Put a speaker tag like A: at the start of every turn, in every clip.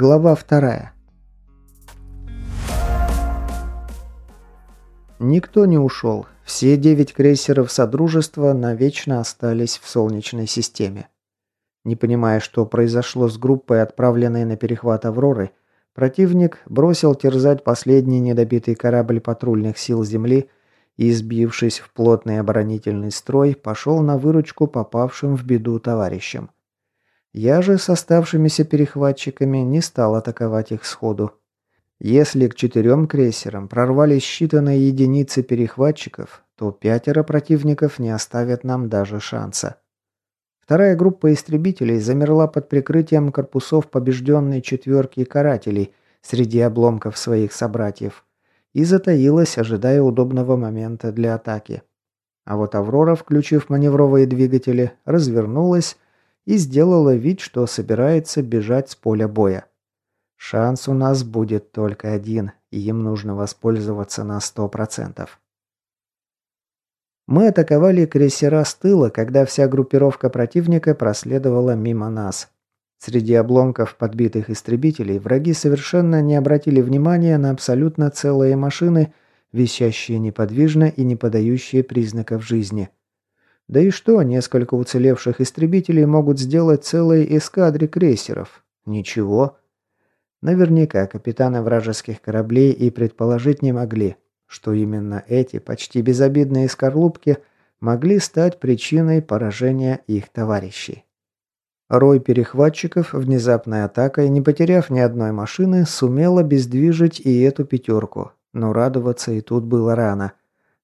A: Глава вторая. Никто не ушел. Все девять крейсеров Содружества навечно остались в Солнечной системе. Не понимая, что произошло с группой, отправленной на перехват «Авроры», противник бросил терзать последний недобитый корабль патрульных сил Земли и, сбившись в плотный оборонительный строй, пошел на выручку попавшим в беду товарищам. Я же с оставшимися перехватчиками не стал атаковать их сходу. Если к четырем крейсерам прорвались считанные единицы перехватчиков, то пятеро противников не оставят нам даже шанса. Вторая группа истребителей замерла под прикрытием корпусов побежденной четверки карателей среди обломков своих собратьев и затаилась, ожидая удобного момента для атаки. А вот «Аврора», включив маневровые двигатели, развернулась и сделала вид, что собирается бежать с поля боя. Шанс у нас будет только один, и им нужно воспользоваться на сто процентов. Мы атаковали крейсера с тыла, когда вся группировка противника проследовала мимо нас. Среди обломков подбитых истребителей враги совершенно не обратили внимания на абсолютно целые машины, висящие неподвижно и не подающие признаков жизни. Да и что несколько уцелевших истребителей могут сделать целой эскадре крейсеров? Ничего. Наверняка капитаны вражеских кораблей и предположить не могли, что именно эти почти безобидные скорлупки могли стать причиной поражения их товарищей. Рой перехватчиков внезапной атакой, не потеряв ни одной машины, сумела обездвижить и эту пятерку, но радоваться и тут было рано.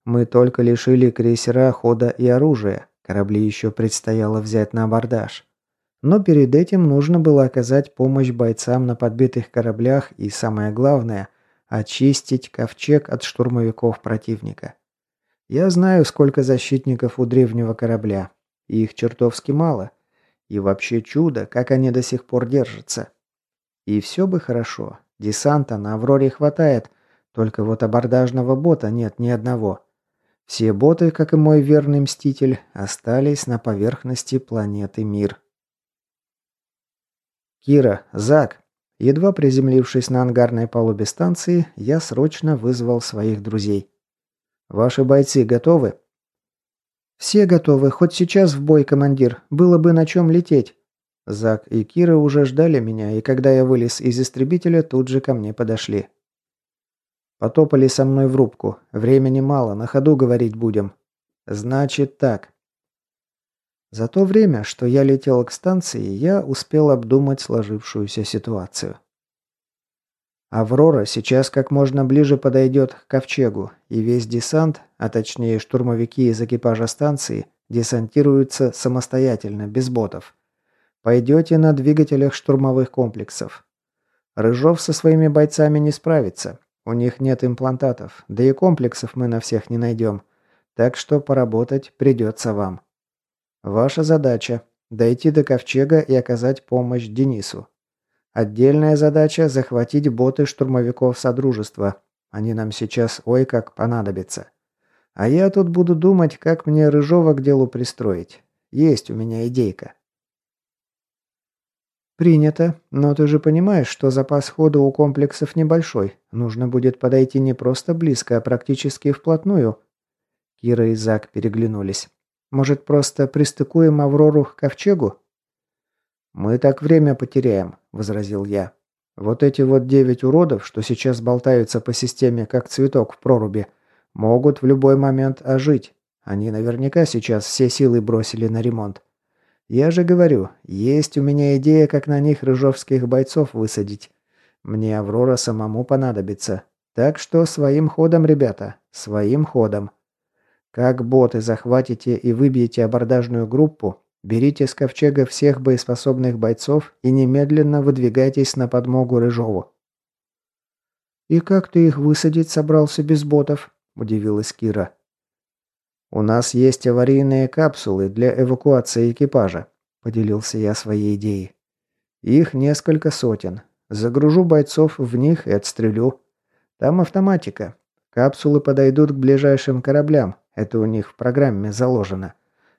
A: Мы только лишили крейсера хода и оружия. Корабли еще предстояло взять на абордаж. Но перед этим нужно было оказать помощь бойцам на подбитых кораблях и, самое главное, очистить ковчег от штурмовиков противника. Я знаю, сколько защитников у древнего корабля. Их чертовски мало. И вообще чудо, как они до сих пор держатся. И все бы хорошо. Десанта на Авроре хватает, только вот абордажного бота нет ни одного. Все боты, как и мой верный мститель, остались на поверхности планеты Мир. «Кира, Зак!» Едва приземлившись на ангарной палубе станции, я срочно вызвал своих друзей. «Ваши бойцы готовы?» «Все готовы. Хоть сейчас в бой, командир. Было бы на чем лететь». Зак и Кира уже ждали меня, и когда я вылез из истребителя, тут же ко мне подошли. Потопали со мной в рубку. Времени мало, на ходу говорить будем. Значит так. За то время, что я летел к станции, я успел обдумать сложившуюся ситуацию. «Аврора» сейчас как можно ближе подойдет к ковчегу, и весь десант, а точнее штурмовики из экипажа станции, десантируются самостоятельно, без ботов. Пойдете на двигателях штурмовых комплексов. Рыжов со своими бойцами не справится, у них нет имплантатов, да и комплексов мы на всех не найдем. Так что поработать придется вам. Ваша задача – дойти до ковчега и оказать помощь Денису. Отдельная задача – захватить боты штурмовиков Содружества. Они нам сейчас ой как понадобятся. А я тут буду думать, как мне Рыжова к делу пристроить. Есть у меня идейка. «Принято. Но ты же понимаешь, что запас хода у комплексов небольшой. Нужно будет подойти не просто близко, а практически вплотную». Кира и Зак переглянулись. «Может, просто пристыкуем Аврору к ковчегу?» «Мы так время потеряем», — возразил я. «Вот эти вот девять уродов, что сейчас болтаются по системе, как цветок в проруби, могут в любой момент ожить. Они наверняка сейчас все силы бросили на ремонт. Я же говорю, есть у меня идея, как на них рыжовских бойцов высадить. Мне Аврора самому понадобится. Так что своим ходом, ребята, своим ходом. Как боты захватите и выбьете абордажную группу, берите с ковчега всех боеспособных бойцов и немедленно выдвигайтесь на подмогу Рыжову. «И как ты их высадить собрался без ботов?» – удивилась Кира. «У нас есть аварийные капсулы для эвакуации экипажа», – поделился я своей идеей. «Их несколько сотен. Загружу бойцов в них и отстрелю. Там автоматика. Капсулы подойдут к ближайшим кораблям, это у них в программе заложено.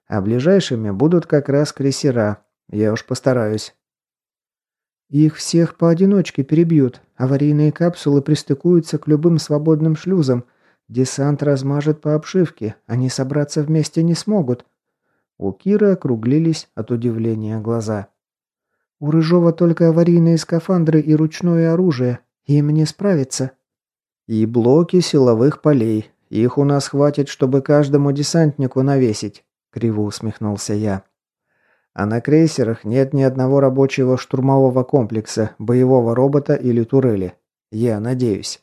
A: А ближайшими будут как раз крейсера. Я уж постараюсь». Их всех поодиночке перебьют. Аварийные капсулы пристыкуются к любым свободным шлюзам. Десант размажет по обшивке. Они собраться вместе не смогут. У Киры округлились от удивления глаза. У Рыжова только аварийные скафандры и ручное оружие. Им не справиться. И блоки силовых полей. Их у нас хватит, чтобы каждому десантнику навесить, криво усмехнулся я. А на крейсерах нет ни одного рабочего штурмового комплекса, боевого робота или турели. Я надеюсь.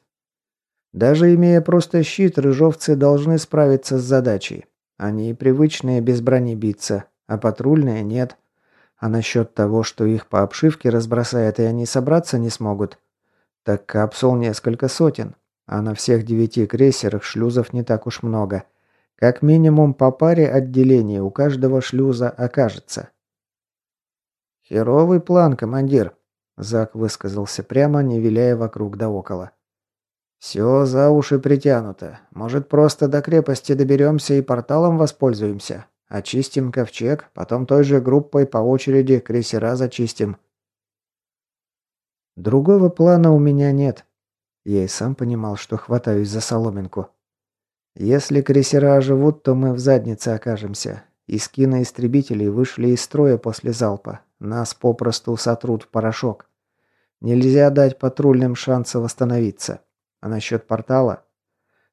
A: Даже имея просто щит, рыжовцы должны справиться с задачей. Они привычные без брони биться, а патрульные нет. А насчет того, что их по обшивке разбросает и они собраться не смогут, так капсул несколько сотен, а на всех девяти крейсерах шлюзов не так уж много. Как минимум по паре отделений у каждого шлюза окажется. «Херовый план, командир», – Зак высказался прямо, не виляя вокруг да около. «Все за уши притянуто. Может, просто до крепости доберемся и порталом воспользуемся? Очистим ковчег, потом той же группой по очереди крейсера зачистим». Другого плана у меня нет. Я и сам понимал, что хватаюсь за соломинку. Если крейсера оживут, то мы в заднице окажемся. Искины истребителей вышли из строя после залпа. Нас попросту сотрут в порошок. Нельзя дать патрульным шанса восстановиться. А насчет портала?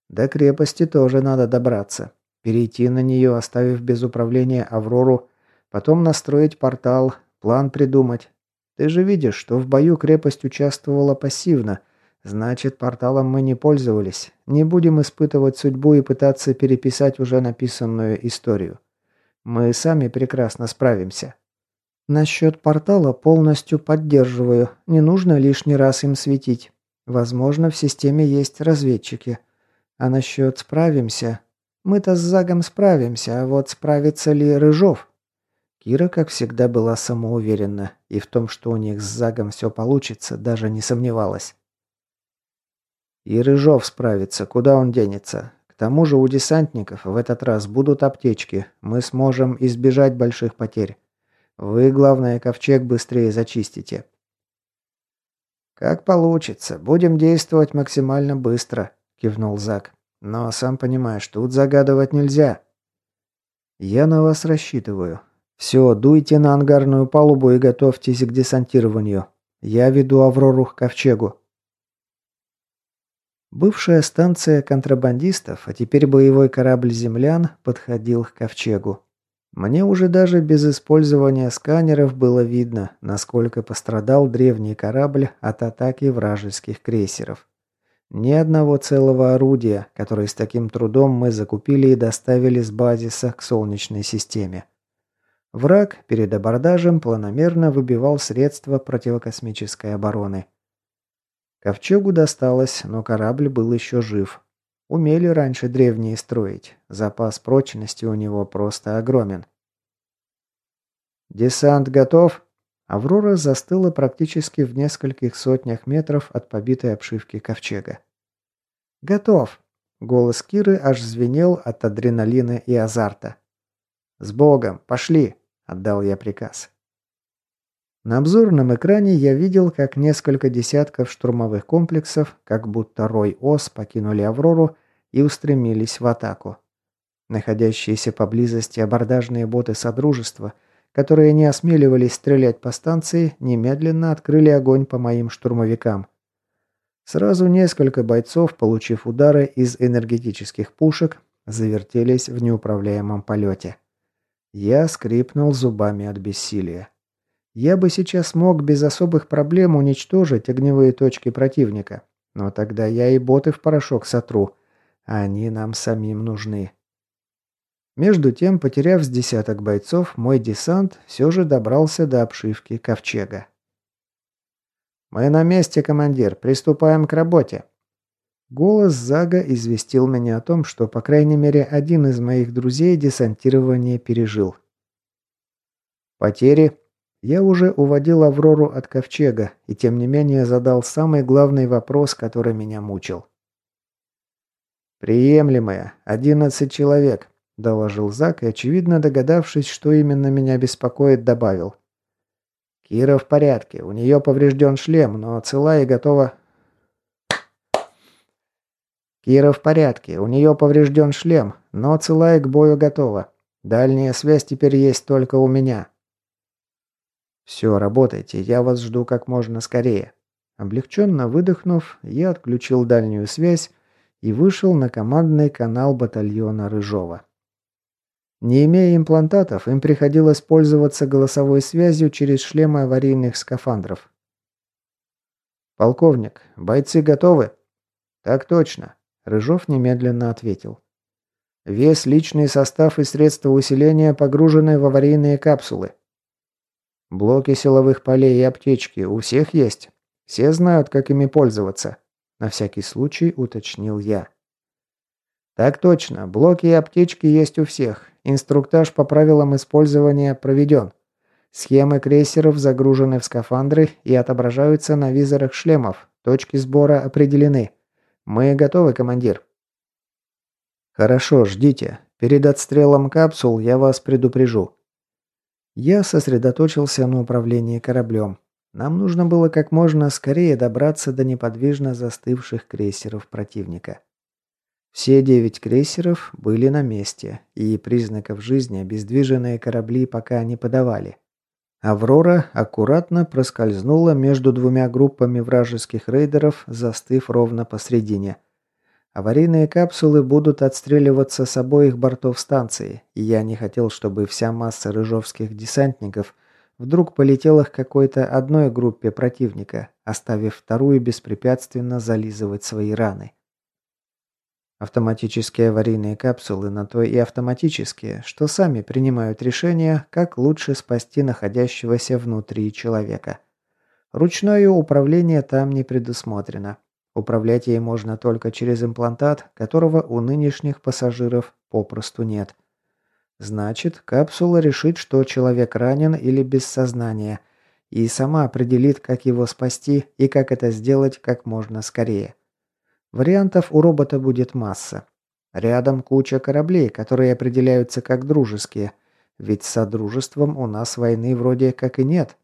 A: До крепости тоже надо добраться. Перейти на нее, оставив без управления Аврору, потом настроить портал, план придумать. Ты же видишь, что в бою крепость участвовала пассивно. Значит, порталом мы не пользовались. Не будем испытывать судьбу и пытаться переписать уже написанную историю. Мы сами прекрасно справимся. Насчет портала полностью поддерживаю. Не нужно лишний раз им светить. Возможно, в системе есть разведчики. А насчет справимся... Мы-то с Загом справимся, а вот справится ли Рыжов? Кира, как всегда, была самоуверенна, и в том, что у них с Загом все получится, даже не сомневалась. И Рыжов справится, куда он денется. К тому же у десантников в этот раз будут аптечки, мы сможем избежать больших потерь. Вы, главное, ковчег быстрее зачистите. Как получится. Будем действовать максимально быстро, кивнул Зак. Но сам понимаешь, тут загадывать нельзя. Я на вас рассчитываю. Все, дуйте на ангарную палубу и готовьтесь к десантированию. Я веду Аврору к ковчегу. Бывшая станция контрабандистов, а теперь боевой корабль землян, подходил к ковчегу. Мне уже даже без использования сканеров было видно, насколько пострадал древний корабль от атаки вражеских крейсеров. Ни одного целого орудия, которое с таким трудом мы закупили и доставили с базиса к Солнечной системе. Враг перед абордажем планомерно выбивал средства противокосмической обороны. Ковчегу досталось, но корабль был еще жив. Умели раньше древние строить. Запас прочности у него просто огромен. «Десант готов?» Аврора застыла практически в нескольких сотнях метров от побитой обшивки ковчега. «Готов!» Голос Киры аж звенел от адреналина и азарта. «С Богом! Пошли!» – отдал я приказ. На обзорном экране я видел, как несколько десятков штурмовых комплексов, как будто рой ос, покинули «Аврору» и устремились в атаку. Находящиеся поблизости абордажные боты Содружества, которые не осмеливались стрелять по станции, немедленно открыли огонь по моим штурмовикам. Сразу несколько бойцов, получив удары из энергетических пушек, завертелись в неуправляемом полете. Я скрипнул зубами от бессилия. Я бы сейчас мог без особых проблем уничтожить огневые точки противника. Но тогда я и боты в порошок сотру. Они нам самим нужны. Между тем, потеряв с десяток бойцов, мой десант все же добрался до обшивки ковчега. «Мы на месте, командир. Приступаем к работе». Голос Зага известил меня о том, что, по крайней мере, один из моих друзей десантирование пережил. «Потери?» Я уже уводил Аврору от ковчега, и тем не менее задал самый главный вопрос, который меня мучил. «Приемлемые. Одиннадцать человек», – доложил Зак и, очевидно догадавшись, что именно меня беспокоит, добавил. Кира в порядке. У нее поврежден шлем, но цела и готова... Кира в порядке. У нее поврежден шлем, но цела и к бою готова. Дальняя связь теперь есть только у меня. Все, работайте. Я вас жду как можно скорее. Облегченно выдохнув, я отключил дальнюю связь и вышел на командный канал батальона Рыжова. Не имея имплантатов, им приходилось пользоваться голосовой связью через шлемы аварийных скафандров. «Полковник, бойцы готовы?» «Так точно», – Рыжов немедленно ответил. «Вес, личный состав и средства усиления погружены в аварийные капсулы. Блоки силовых полей и аптечки у всех есть? Все знают, как ими пользоваться?» На всякий случай уточнил я. «Так точно, блоки и аптечки есть у всех. Инструктаж по правилам использования проведен. Схемы крейсеров загружены в скафандры и отображаются на визорах шлемов. Точки сбора определены. Мы готовы, командир. Хорошо, ждите. Перед отстрелом капсул я вас предупрежу. Я сосредоточился на управлении кораблем. Нам нужно было как можно скорее добраться до неподвижно застывших крейсеров противника. Все девять крейсеров были на месте, и признаков жизни обездвиженные корабли пока не подавали. «Аврора» аккуратно проскользнула между двумя группами вражеских рейдеров, застыв ровно посредине. Аварийные капсулы будут отстреливаться с обоих бортов станции, и я не хотел, чтобы вся масса рыжовских десантников вдруг полетела к какой-то одной группе противника, оставив вторую беспрепятственно зализывать свои раны. Автоматические аварийные капсулы на то и автоматические, что сами принимают решение, как лучше спасти находящегося внутри человека. Ручное управление там не предусмотрено. Управлять ей можно только через имплантат, которого у нынешних пассажиров попросту нет. Значит, капсула решит, что человек ранен или без сознания, и сама определит, как его спасти и как это сделать как можно скорее. Вариантов у робота будет масса. Рядом куча кораблей, которые определяются как дружеские. Ведь содружеством у нас войны вроде как и нет.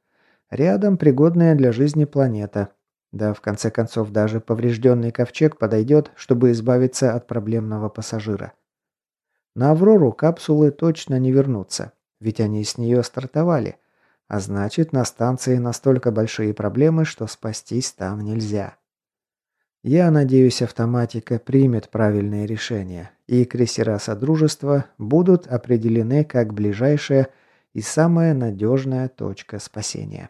A: Рядом пригодная для жизни планета. Да, в конце концов, даже поврежденный ковчег подойдет, чтобы избавиться от проблемного пассажира. На Аврору капсулы точно не вернутся, ведь они с нее стартовали. А значит, на станции настолько большие проблемы, что спастись там нельзя. Я надеюсь, автоматика примет правильное решение, и крейсера Содружества будут определены как ближайшая и самая надежная точка спасения.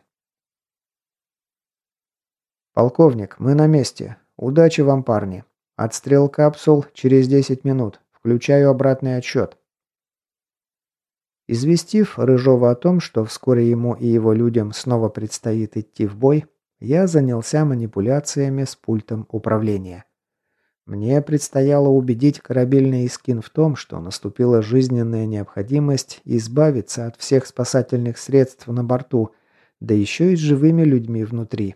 A: «Полковник, мы на месте. Удачи вам, парни. Отстрел капсул через 10 минут. Включаю обратный отсчет». Известив Рыжова о том, что вскоре ему и его людям снова предстоит идти в бой, я занялся манипуляциями с пультом управления. Мне предстояло убедить корабельный Искин в том, что наступила жизненная необходимость избавиться от всех спасательных средств на борту, да еще и с живыми людьми внутри.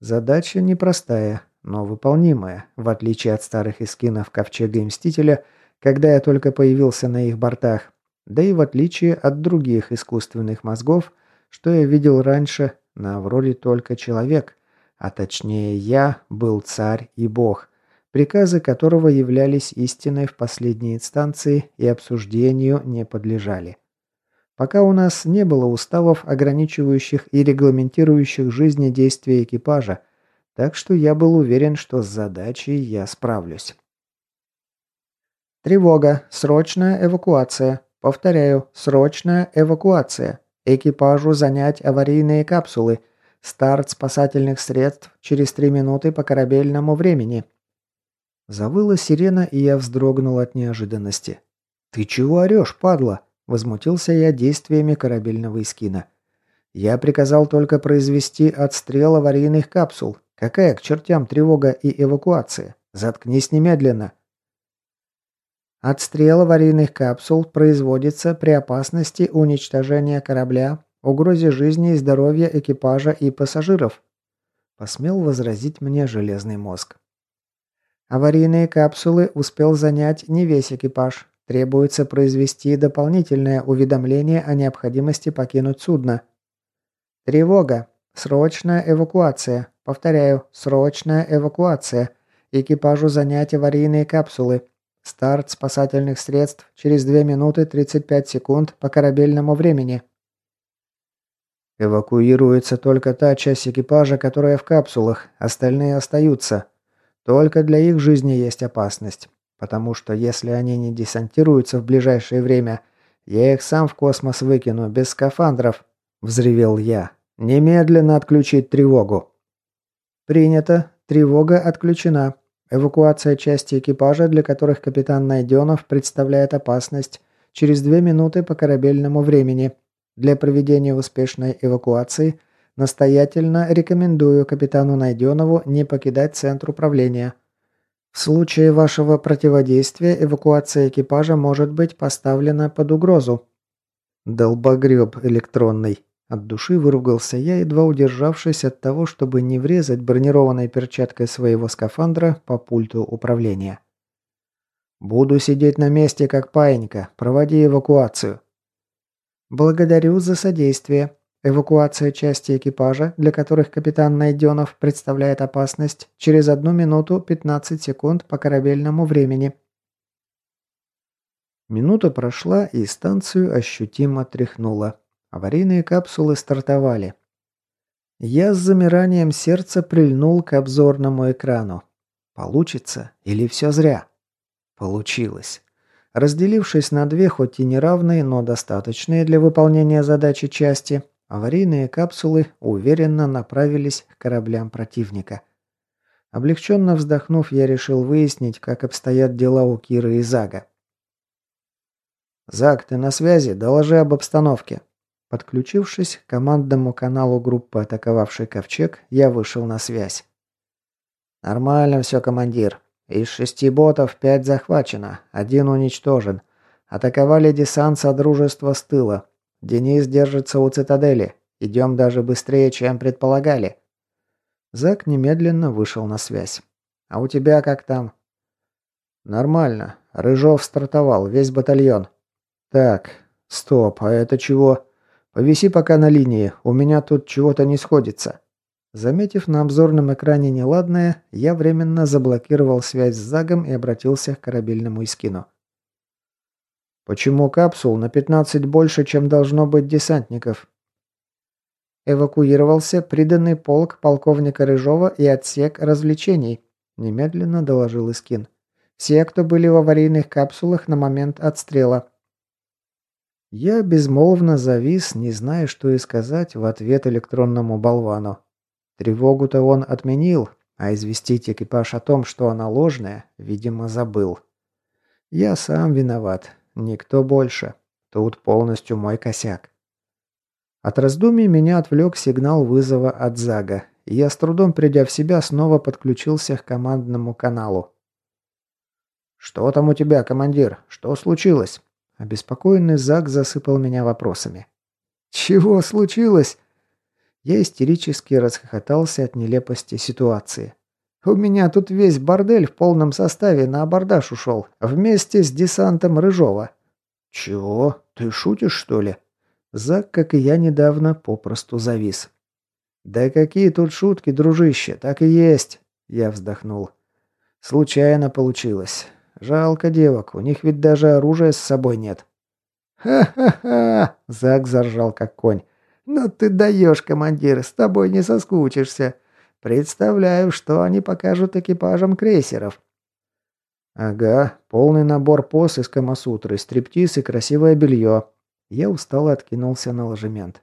A: Задача непростая, но выполнимая, в отличие от старых Искинов Ковчега и Мстителя, когда я только появился на их бортах, да и в отличие от других искусственных мозгов, что я видел раньше на Авроре только человек, а точнее я, был царь и бог, приказы которого являлись истиной в последней инстанции и обсуждению не подлежали. Пока у нас не было уставов, ограничивающих и регламентирующих жизни действия экипажа, так что я был уверен, что с задачей я справлюсь. Тревога. Срочная эвакуация. Повторяю, срочная эвакуация. Экипажу занять аварийные капсулы. Старт спасательных средств через три минуты по корабельному времени. Завыла сирена, и я вздрогнул от неожиданности. «Ты чего орешь, падла?» – возмутился я действиями корабельного эскина. «Я приказал только произвести отстрел аварийных капсул. Какая к чертям тревога и эвакуация? Заткнись немедленно!» Отстрел аварийных капсул производится при опасности уничтожения корабля, угрозе жизни и здоровья экипажа и пассажиров. Посмел возразить мне железный мозг. Аварийные капсулы успел занять не весь экипаж. Требуется произвести дополнительное уведомление о необходимости покинуть судно. Тревога. Срочная эвакуация. Повторяю, срочная эвакуация. Экипажу занять аварийные капсулы. Старт спасательных средств через 2 минуты 35 секунд по корабельному времени. Эвакуируется только та часть экипажа, которая в капсулах, остальные остаются. Только для их жизни есть опасность. Потому что если они не десантируются в ближайшее время, я их сам в космос выкину, без скафандров», – взревел я. «Немедленно отключить тревогу». «Принято. Тревога отключена. Эвакуация части экипажа, для которых капитан Найденов представляет опасность, через две минуты по корабельному времени. Для проведения успешной эвакуации настоятельно рекомендую капитану Найденову не покидать центр управления». В случае вашего противодействия эвакуация экипажа может быть поставлена под угрозу. Долбогреб электронный. От души выругался я, едва удержавшись от того, чтобы не врезать бронированной перчаткой своего скафандра по пульту управления. «Буду сидеть на месте, как паинька. Проводи эвакуацию». «Благодарю за содействие», Эвакуация части экипажа, для которых капитан Найденов представляет опасность, через одну минуту 15 секунд по корабельному времени. Минута прошла, и станцию ощутимо тряхнуло. Аварийные капсулы стартовали. Я с замиранием сердца прильнул к обзорному экрану. Получится или все зря? Получилось. Разделившись на две, хоть и неравные, но достаточные для выполнения задачи части, Аварийные капсулы уверенно направились к кораблям противника. Облегченно вздохнув, я решил выяснить, как обстоят дела у Киры и Зага. «Заг, ты на связи? Доложи об обстановке». Подключившись к командному каналу группы, атаковавшей Ковчег, я вышел на связь. «Нормально все, командир. Из шести ботов пять захвачено, один уничтожен. Атаковали десант Содружества с тыла. Денис держится у цитадели. Идем даже быстрее, чем предполагали». Зак немедленно вышел на связь. «А у тебя как там?» «Нормально. Рыжов стартовал, весь батальон». «Так, стоп, а это чего? Повиси пока на линии, у меня тут чего-то не сходится». Заметив на обзорном экране неладное, я временно заблокировал связь с Загом и обратился к корабельному Искину. Почему капсул на 15 больше, чем должно быть десантников? Эвакуировался приданный полк полковника Рыжова и отсек развлечений, немедленно доложил Искин. Все, кто были в аварийных капсулах на момент отстрела. Я безмолвно завис, не зная, что и сказать в ответ электронному болвану. Тревогу-то он отменил, а известить экипаж о том, что она ложная, видимо, забыл. Я сам виноват. Никто больше. Тут полностью мой косяк. От раздумий меня отвлек сигнал вызова от Зага, и я с трудом придя в себя снова подключился к командному каналу. «Что там у тебя, командир? Что случилось?» Обеспокоенный Заг засыпал меня вопросами. «Чего случилось?» Я истерически расхохотался от нелепости ситуации. У меня тут весь бордель в полном составе на абордаж ушел, вместе с десантом Рыжова». «Чего? Ты шутишь, что ли?» Зак, как и я недавно, попросту завис. «Да какие тут шутки, дружище, так и есть!» Я вздохнул. «Случайно получилось. Жалко девок, у них ведь даже оружия с собой нет». «Ха-ха-ха!» Зак заржал, как конь. «Ну ты даешь, командир, с тобой не соскучишься. Представляю, что они покажут экипажам крейсеров. Ага, полный набор поз из Камасутры, стриптиз и красивое белье. Я устало откинулся на ложемент.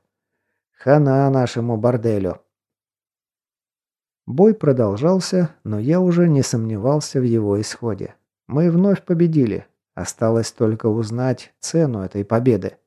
A: Хана нашему борделю. Бой продолжался, но я уже не сомневался в его исходе. Мы вновь победили. Осталось только узнать цену этой победы.